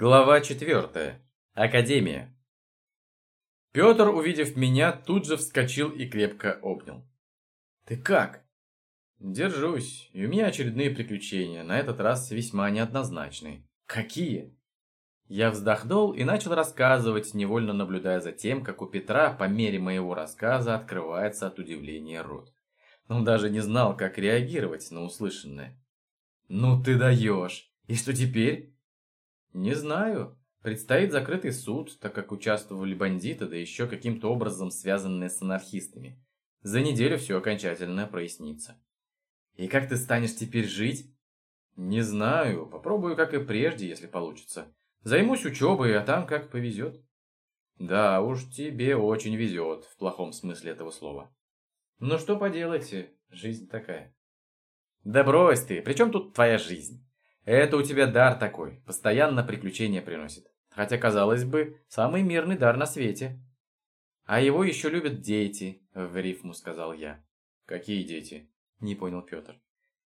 Глава 4. Академия. Петр, увидев меня, тут же вскочил и крепко обнял. «Ты как?» «Держусь, и у меня очередные приключения, на этот раз весьма неоднозначные». «Какие?» Я вздохнул и начал рассказывать, невольно наблюдая за тем, как у Петра по мере моего рассказа открывается от удивления рот. Он даже не знал, как реагировать на услышанное. «Ну ты даешь! И что теперь?» Не знаю. Предстоит закрытый суд, так как участвовали бандиты, да еще каким-то образом связанные с анархистами. За неделю все окончательно прояснится. И как ты станешь теперь жить? Не знаю, попробую как и прежде, если получится. Займусь учебой, а там как повезет. Да уж, тебе очень везет, в плохом смысле этого слова. Ну что поделать, жизнь такая. Да брось ты, при чем тут твоя жизнь? Это у тебя дар такой, постоянно приключения приносит. Хотя, казалось бы, самый мирный дар на свете. А его еще любят дети, в рифму сказал я. Какие дети? Не понял Петр.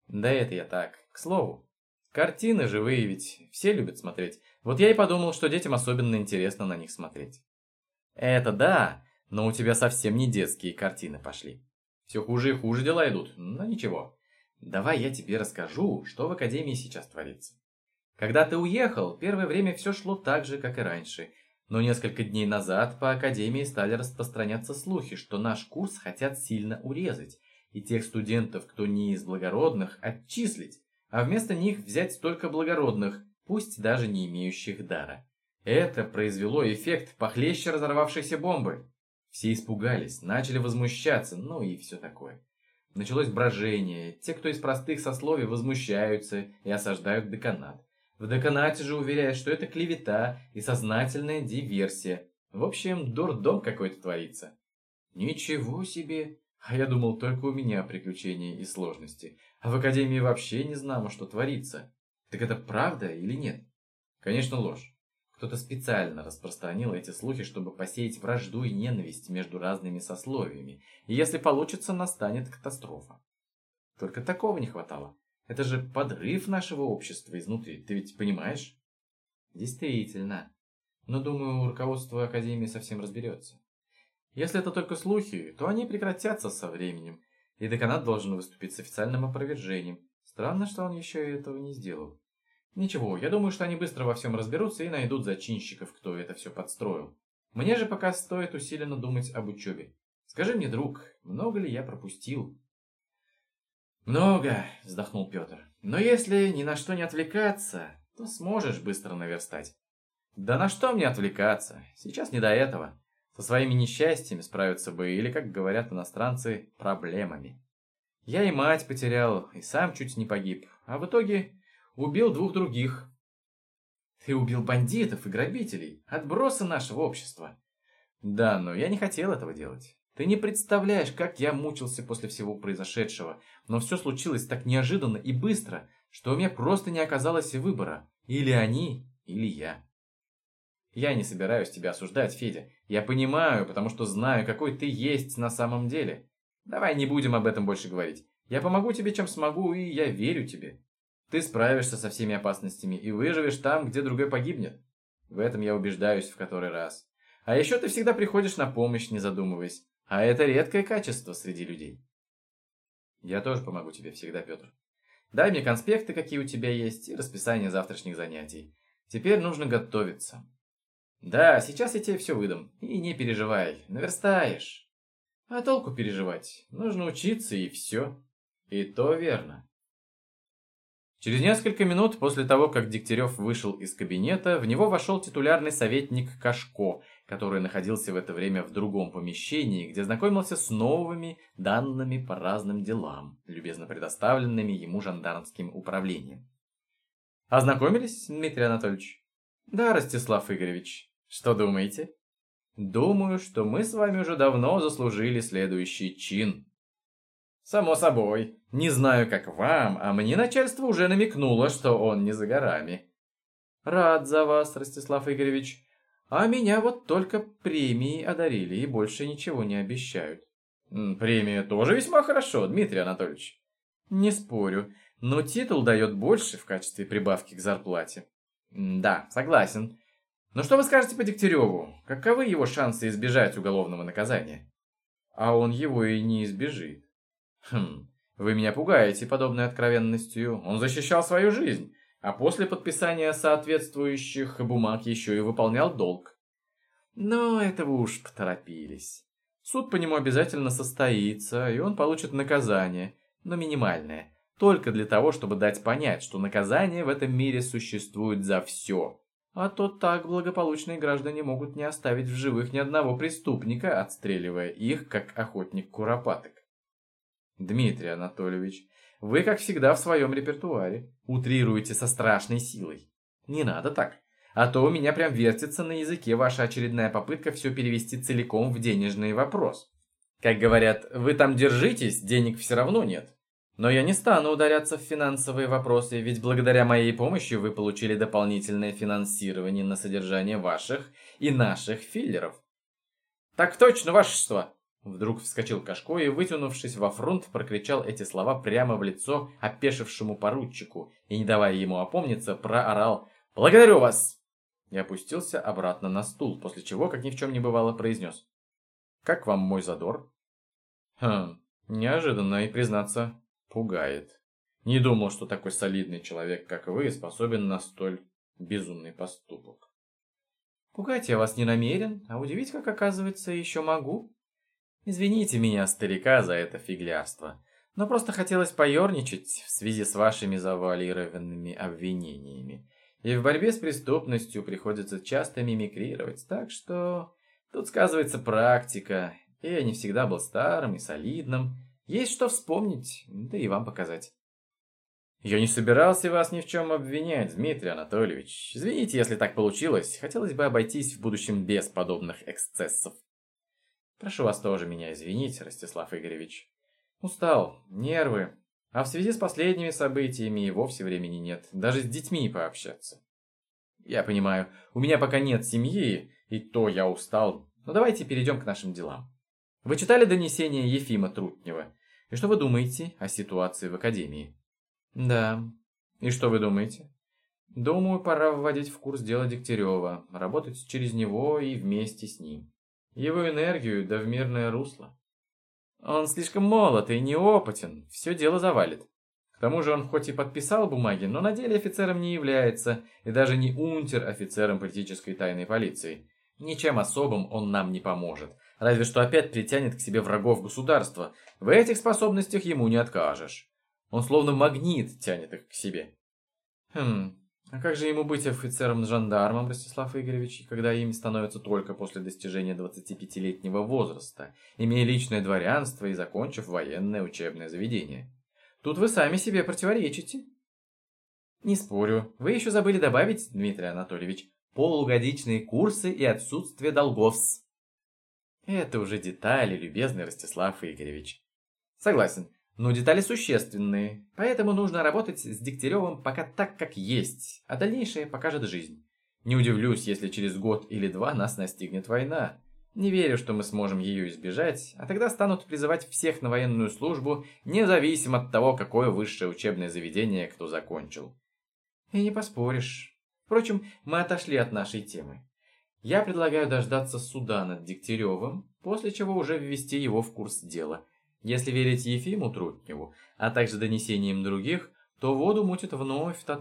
Да это я так, к слову. Картины живые ведь все любят смотреть. Вот я и подумал, что детям особенно интересно на них смотреть. Это да, но у тебя совсем не детские картины пошли. Все хуже и хуже дела идут, но ничего. Давай я тебе расскажу, что в Академии сейчас творится. Когда ты уехал, первое время все шло так же, как и раньше. Но несколько дней назад по Академии стали распространяться слухи, что наш курс хотят сильно урезать, и тех студентов, кто не из благородных, отчислить, а вместо них взять столько благородных, пусть даже не имеющих дара. Это произвело эффект похлеще разорвавшейся бомбы. Все испугались, начали возмущаться, ну и все такое. Началось брожение. Те, кто из простых сословий, возмущаются и осаждают деканат. В деканате же уверяют, что это клевета и сознательная диверсия. В общем, дурдом какой-то творится. Ничего себе! А я думал, только у меня приключения и сложности. А в академии вообще не знамо, что творится. Так это правда или нет? Конечно, ложь. Кто-то специально распространил эти слухи, чтобы посеять вражду и ненависть между разными сословиями. И если получится, настанет катастрофа. Только такого не хватало. Это же подрыв нашего общества изнутри, ты ведь понимаешь? Действительно. Но, думаю, руководство Академии совсем разберется. Если это только слухи, то они прекратятся со временем, и деканат должен выступить с официальным опровержением. Странно, что он еще этого не сделал. Ничего, я думаю, что они быстро во всем разберутся и найдут зачинщиков, кто это все подстроил. Мне же пока стоит усиленно думать об учебе. Скажи мне, друг, много ли я пропустил? Много, вздохнул Петр. Но если ни на что не отвлекаться, то сможешь быстро наверстать. Да на что мне отвлекаться? Сейчас не до этого. Со своими несчастьями справиться бы, или, как говорят иностранцы, проблемами. Я и мать потерял, и сам чуть не погиб. А в итоге убил двух других. Ты убил бандитов и грабителей, отбросы нашего общества. Да, но я не хотел этого делать. Ты не представляешь, как я мучился после всего произошедшего, но все случилось так неожиданно и быстро, что у меня просто не оказалось выбора. Или они, или я. Я не собираюсь тебя осуждать, Федя. Я понимаю, потому что знаю, какой ты есть на самом деле. Давай не будем об этом больше говорить. Я помогу тебе, чем смогу, и я верю тебе. Ты справишься со всеми опасностями и выживешь там, где другой погибнет. В этом я убеждаюсь в который раз. А еще ты всегда приходишь на помощь, не задумываясь. А это редкое качество среди людей. Я тоже помогу тебе всегда, Петр. Дай мне конспекты, какие у тебя есть, и расписание завтрашних занятий. Теперь нужно готовиться. Да, сейчас я тебе все выдам. И не переживай, наверстаешь. А толку переживать? Нужно учиться и все. И то верно. Через несколько минут после того, как Дегтярев вышел из кабинета, в него вошел титулярный советник Кашко, который находился в это время в другом помещении, где знакомился с новыми данными по разным делам, любезно предоставленными ему жандармским управлением. Ознакомились, Дмитрий Анатольевич? Да, Ростислав Игоревич. Что думаете? Думаю, что мы с вами уже давно заслужили следующий чин. Само собой. Не знаю, как вам, а мне начальство уже намекнуло, что он не за горами. Рад за вас, Ростислав Игоревич. А меня вот только премии одарили и больше ничего не обещают. Премия тоже весьма хорошо, Дмитрий Анатольевич. Не спорю, но титул дает больше в качестве прибавки к зарплате. Да, согласен. Но что вы скажете по Дегтяреву? Каковы его шансы избежать уголовного наказания? А он его и не избежит. Хм, вы меня пугаете подобной откровенностью. Он защищал свою жизнь, а после подписания соответствующих бумаг еще и выполнял долг. Но этого уж поторопились. Суд по нему обязательно состоится, и он получит наказание, но минимальное, только для того, чтобы дать понять, что наказание в этом мире существует за все. А то так благополучные граждане могут не оставить в живых ни одного преступника, отстреливая их, как охотник куропаток. Дмитрий Анатольевич, вы, как всегда, в своем репертуаре. Утрируете со страшной силой. Не надо так. А то у меня прям вертится на языке ваша очередная попытка все перевести целиком в денежный вопрос. Как говорят, вы там держитесь, денег все равно нет. Но я не стану ударяться в финансовые вопросы, ведь благодаря моей помощи вы получили дополнительное финансирование на содержание ваших и наших филлеров. Так точно, вашество! Вдруг вскочил Кашко и, вытянувшись во фронт, прокричал эти слова прямо в лицо опешившему поручику и, не давая ему опомниться, проорал «Благодарю вас!» и опустился обратно на стул, после чего, как ни в чем не бывало, произнес «Как вам мой задор?» «Хм, неожиданно и, признаться, пугает. Не думал, что такой солидный человек, как вы, способен на столь безумный поступок». «Пугать я вас не намерен, а удивить, как оказывается, еще могу», Извините меня, старика, за это фиглярство, но просто хотелось поерничать в связи с вашими завуалированными обвинениями. И в борьбе с преступностью приходится часто мимикрировать, так что тут сказывается практика, и я не всегда был старым и солидным. Есть что вспомнить, да и вам показать. Я не собирался вас ни в чем обвинять, Дмитрий Анатольевич. Извините, если так получилось. Хотелось бы обойтись в будущем без подобных эксцессов. Прошу вас тоже меня извинить, Ростислав Игоревич. Устал, нервы, а в связи с последними событиями и вовсе времени нет, даже с детьми пообщаться. Я понимаю, у меня пока нет семьи, и то я устал, но давайте перейдем к нашим делам. Вы читали донесение Ефима Трутнева? И что вы думаете о ситуации в Академии? Да. И что вы думаете? Думаю, пора вводить в курс дела Дегтярева, работать через него и вместе с ним его энергию да в мирное русло. Он слишком молод и неопытен, все дело завалит. К тому же он хоть и подписал бумаги, но на деле офицером не является, и даже не унтер-офицером политической тайной полиции. Ничем особым он нам не поможет, разве что опять притянет к себе врагов государства. В этих способностях ему не откажешь. Он словно магнит тянет их к себе. Хм, а как же ему быть офицером-жандармом, Ростислав Игоревич, когда ими становятся только после достижения 25-летнего возраста, имея личное дворянство и закончив военное учебное заведение? Тут вы сами себе противоречите. Не спорю. Вы еще забыли добавить, Дмитрий Анатольевич, полугодичные курсы и отсутствие долгов. Это уже детали, любезный Ростислав Игоревич. Согласен, но детали существенные, поэтому нужно работать с Дегтяревым пока так, как есть, а дальнейшее покажет жизнь. Не удивлюсь, если через год или два нас настигнет война. Не верю, что мы сможем ее избежать, а тогда станут призывать всех на военную службу, независимо от того, какое высшее учебное заведение кто закончил. И не поспоришь. Впрочем, мы отошли от нашей темы. Я предлагаю дождаться суда над Дегтяревым, после чего уже ввести его в курс дела – если верить Ефиму Трутневу, а также донесениям других, то воду мутит вновь та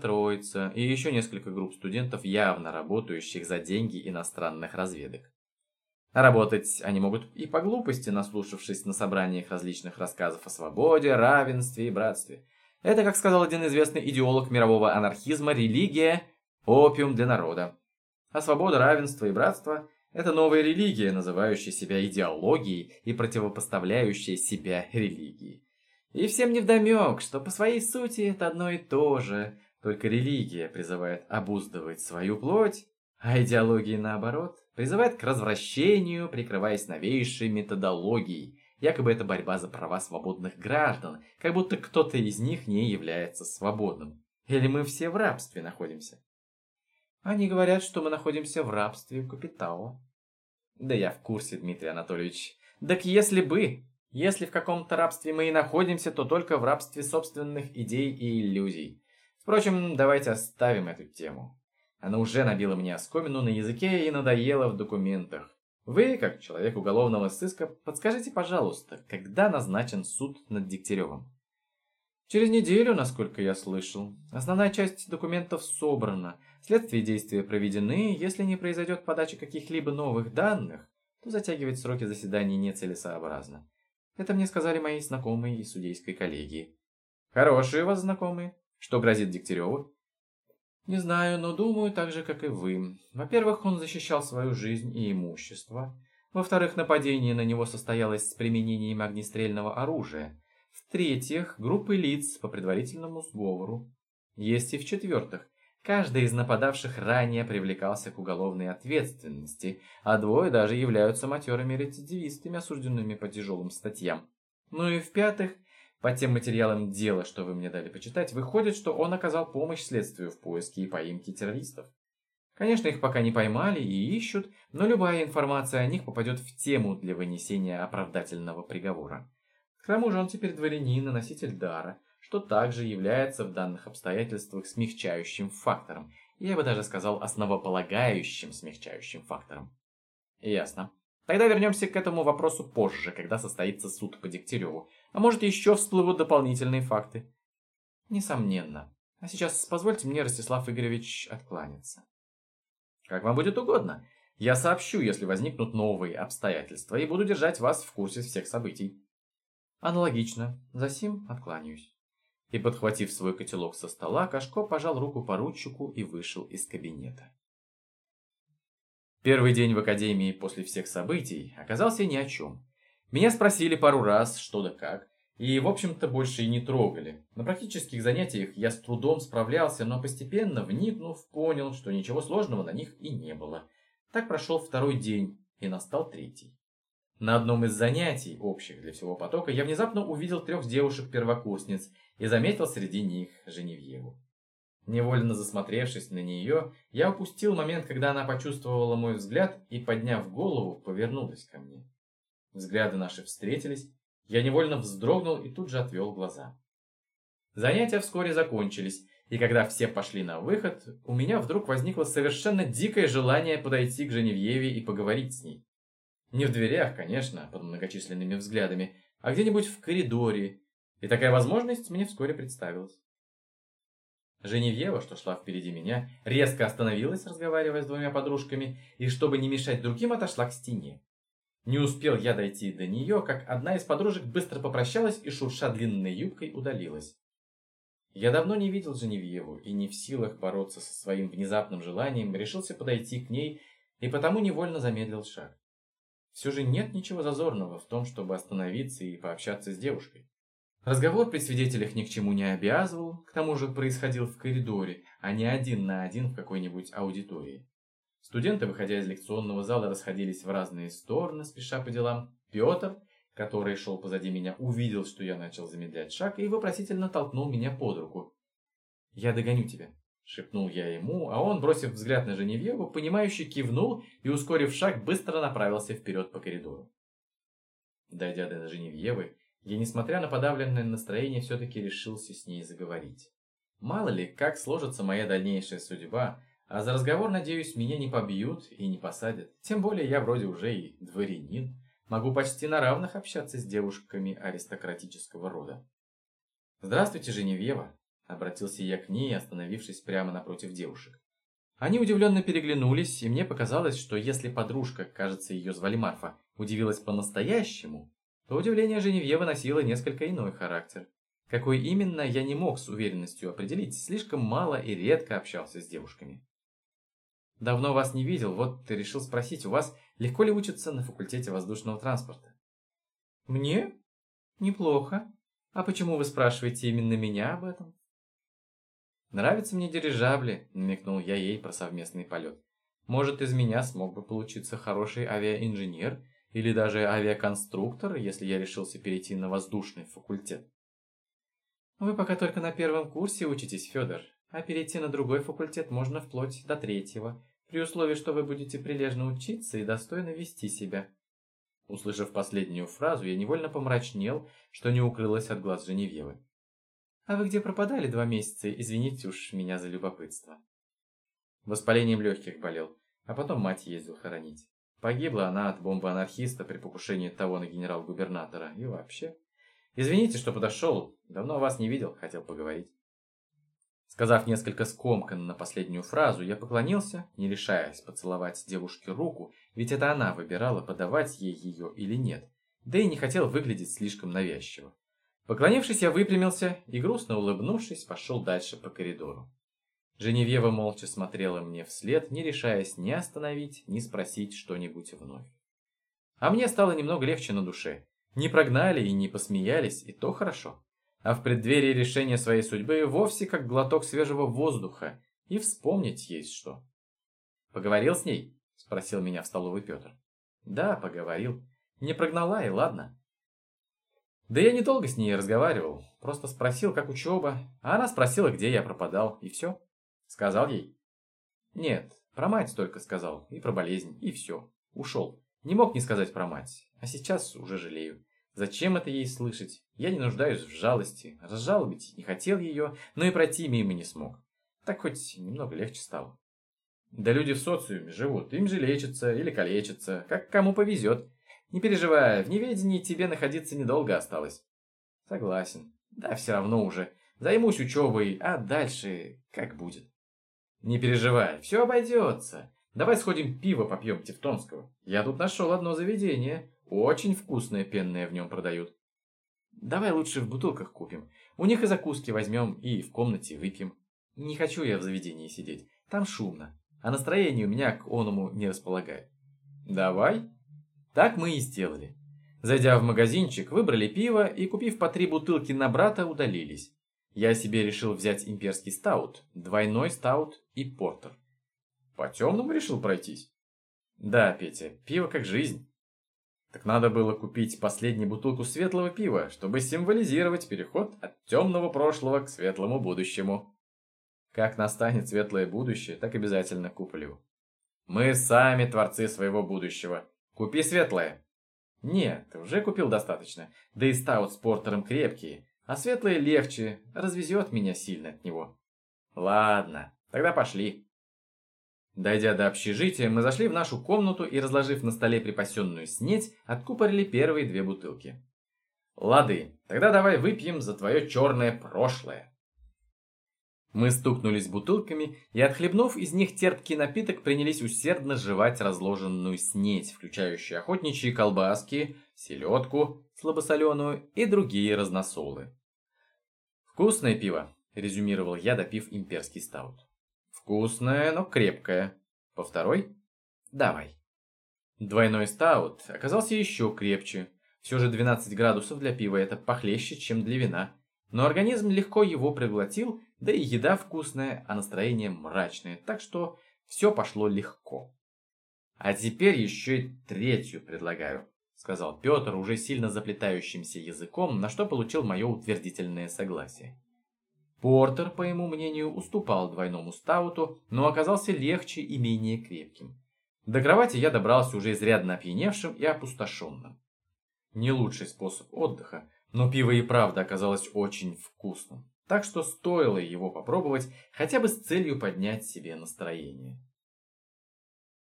и еще несколько групп студентов, явно работающих за деньги иностранных разведок. Работать они могут и по глупости, наслушавшись на собраниях различных рассказов о свободе, равенстве и братстве. Это, как сказал один известный идеолог мирового анархизма, религия – опиум для народа. А свобода, равенство и братство это новая религия, называющая себя идеологией и противопоставляющая себя религии. И всем невдомек, что по своей сути это одно и то же, только религия призывает обуздывать свою плоть, а идеология, наоборот, призывает к развращению, прикрываясь новейшей методологией. Якобы это борьба за права свободных граждан, как будто кто-то из них не является свободным. Или мы все в рабстве находимся. Они говорят, что мы находимся в рабстве у капитала. Да я в курсе, Дмитрий Анатольевич. Так если бы, если в каком-то рабстве мы и находимся, то только в рабстве собственных идей и иллюзий. Впрочем, давайте оставим эту тему. Она уже набила мне оскомину на языке и надоела в документах. Вы, как человек уголовного сыска, подскажите, пожалуйста, когда назначен суд над Дегтяревым? Через неделю, насколько я слышал. Основная часть документов собрана, следствие действия проведены, если не произойдет подача каких-либо новых данных, то затягивать сроки заседаний нецелесообразно. Это мне сказали мои знакомые из судейской коллегии. Хорошие у вас знакомые. Что грозит Дегтяреву? Не знаю, но думаю так же, как и вы. Во-первых, он защищал свою жизнь и имущество. Во-вторых, нападение на него состоялось с применением огнестрельного оружия. В-третьих, группы лиц по предварительному сговору. Есть и в-четвертых, каждый из нападавших ранее привлекался к уголовной ответственности, а двое даже являются матерыми рецидивистами, осужденными по тяжелым статьям. Ну и в-пятых, по тем материалам дела, что вы мне дали почитать, выходит, что он оказал помощь следствию в поиске и поимке террористов. Конечно, их пока не поймали и ищут, но любая информация о них попадет в тему для вынесения оправдательного приговора. К тому же он теперь дворянин и носитель дара, что также является в данных обстоятельствах смягчающим фактором, я бы даже сказал основополагающим смягчающим фактором. Ясно. Тогда вернемся к этому вопросу позже, когда состоится суд по Дегтяреву. А может, еще всплывут дополнительные факты. Несомненно. А сейчас позвольте мне, Ростислав Игоревич, откланяться. Как вам будет угодно. Я сообщу, если возникнут новые обстоятельства, и буду держать вас в курсе всех событий. Аналогично. Засим откланяюсь. И, подхватив свой котелок со стола, Кашко пожал руку поручику и вышел из кабинета. Первый день в академии после всех событий оказался ни о чем. Меня спросили пару раз, что да как, и, в общем-то, больше и не трогали. На практических занятиях я с трудом справлялся, но постепенно, вникнув, понял, что ничего сложного на них и не было. Так прошел второй день, и настал третий. На одном из занятий, общих для всего потока, я внезапно увидел трех девушек-первокурсниц и заметил среди них Женевьеву. Невольно засмотревшись на нее, я упустил момент, когда она почувствовала мой взгляд и, подняв голову, повернулась ко мне. Взгляды наши встретились, я невольно вздрогнул и тут же отвел глаза. Занятия вскоре закончились, и когда все пошли на выход, у меня вдруг возникло совершенно дикое желание подойти к Женевьеве и поговорить с ней. Не в дверях, конечно, под многочисленными взглядами, а где-нибудь в коридоре, и такая возможность мне вскоре представилась. Женевьева, что шла впереди меня, резко остановилась, разговаривая с двумя подружками, и, чтобы не мешать другим, отошла к стене. Не успел я дойти до нее, как одна из подружек быстро попрощалась и, шурша длинной юбкой, удалилась. Я давно не видел Женевьеву и не в силах бороться со своим внезапным желанием, решился подойти к ней и потому невольно замедлил шаг. Все же нет ничего зазорного в том, чтобы остановиться и пообщаться с девушкой. Разговор при свидетелях ни к чему не обязывал, к тому же происходил в коридоре, а не один на один в какой-нибудь аудитории. Студенты, выходя из лекционного зала, расходились в разные стороны, спеша по делам. Петр, который шел позади меня, увидел, что я начал замедлять шаг и вопросительно толкнул меня под руку. «Я догоню тебя», — шепнул я ему, а он, бросив взгляд на Женевьеву, понимающе кивнул и, ускорив шаг, быстро направился вперед по коридору. Дойдя до Женевьевы, я, несмотря на подавленное настроение, все-таки решился с ней заговорить. Мало ли, как сложится моя дальнейшая судьба, а за разговор, надеюсь, меня не побьют и не посадят. Тем более я вроде уже и дворянин. Могу почти на равных общаться с девушками аристократического рода. «Здравствуйте, Женевьева!» – обратился я к ней, остановившись прямо напротив девушек. Они удивленно переглянулись, и мне показалось, что если подружка, кажется, ее звали Марфа, удивилась по-настоящему, то удивление Женевьевы носило несколько иной характер. Какой именно, я не мог с уверенностью определить, слишком мало и редко общался с девушками. Давно вас не видел, вот ты решил спросить, у вас легко ли учиться на факультете воздушного транспорта? Мне? Неплохо. А почему вы спрашиваете именно меня об этом? Нравятся мне дирижабли, намекнул я ей про совместный полет. Может, из меня смог бы получиться хороший авиаинженер или даже авиаконструктор, если я решился перейти на воздушный факультет. Вы пока только на первом курсе учитесь, Федор, а перейти на другой факультет можно вплоть до третьего, при условии, что вы будете прилежно учиться и достойно вести себя. Услышав последнюю фразу, я невольно помрачнел, что не укрылось от глаз Женевьевы. «А вы где пропадали два месяца? Извините уж меня за любопытство». Воспалением легких болел, а потом мать ездил хоронить. Погибла она от бомбы анархиста при покушении того на генерал-губернатора. И вообще. Извините, что подошел. Давно вас не видел, хотел поговорить. Сказав несколько скомканно на последнюю фразу, я поклонился, не решаясь поцеловать девушке руку, ведь это она выбирала, подавать ей ее или нет, да и не хотел выглядеть слишком навязчиво. Поклонившись, я выпрямился и, грустно улыбнувшись, пошел дальше по коридору. Женевьева молча смотрела мне вслед, не решаясь ни остановить, ни спросить что-нибудь вновь. А мне стало немного легче на душе. Не прогнали и не посмеялись, и то хорошо а в преддверии решения своей судьбы вовсе как глоток свежего воздуха, и вспомнить есть что. «Поговорил с ней?» – спросил меня в столовой Петр. «Да, поговорил. Не прогнала, и ладно». Да я недолго с ней разговаривал, просто спросил, как учеба, а она спросила, где я пропадал, и все. Сказал ей. Нет, про мать только сказал, и про болезнь, и все. Ушел. Не мог не сказать про мать, а сейчас уже жалею. Зачем это ей слышать? Я не нуждаюсь в жалости. Разжалобить не хотел ее, но и пройти мимо не смог. Так хоть немного легче стало. Да люди в социуме живут, им же лечатся или калечатся, как кому повезет. Не переживай, в неведении тебе находиться недолго осталось. Согласен. Да, все равно уже. Займусь учебой, а дальше как будет. Не переживай, все обойдется. Давай сходим пиво попьем Тевтонского. Я тут нашел одно заведение. Очень вкусное пенное в нем продают. Давай лучше в бутылках купим. У них и закуски возьмем, и в комнате выпьем. Не хочу я в заведении сидеть. Там шумно. А настроение у меня к оному не располагает. Давай. Так мы и сделали. Зайдя в магазинчик, выбрали пиво и, купив по три бутылки на брата, удалились. Я себе решил взять имперский стаут, двойной стаут и портер. По темному решил пройтись? Да, Петя, пиво как жизнь. Так надо было купить последнюю бутылку светлого пива, чтобы символизировать переход от темного прошлого к светлому будущему. Как настанет светлое будущее, так обязательно куплю. Мы сами творцы своего будущего. Купи светлое. Нет, уже купил достаточно. Да и стаут с портером крепкие. А светлое легче, развезет меня сильно от него. Ладно, тогда пошли. Дойдя до общежития, мы зашли в нашу комнату и, разложив на столе припасенную снеть, откупорили первые две бутылки. «Лады, тогда давай выпьем за твое черное прошлое». Мы стукнулись бутылками и, отхлебнув из них терпкий напиток, принялись усердно жевать разложенную снеть, включающую охотничьи колбаски, селедку, слабосоленую и другие разносолы. «Вкусное пиво», – резюмировал я, допив имперский стаут. Вкусная, но крепкая. По второй? Давай. Двойной стаут оказался еще крепче. Все же 12 градусов для пива это похлеще, чем для вина. Но организм легко его проглотил, да и еда вкусная, а настроение мрачное, так что все пошло легко. А теперь еще и третью предлагаю, сказал Петр уже сильно заплетающимся языком, на что получил мое утвердительное согласие. Портер, по его мнению, уступал двойному стауту, но оказался легче и менее крепким. До кровати я добрался уже изрядно опьяневшим и опустошенным. Не лучший способ отдыха, но пиво и правда оказалось очень вкусным, так что стоило его попробовать хотя бы с целью поднять себе настроение.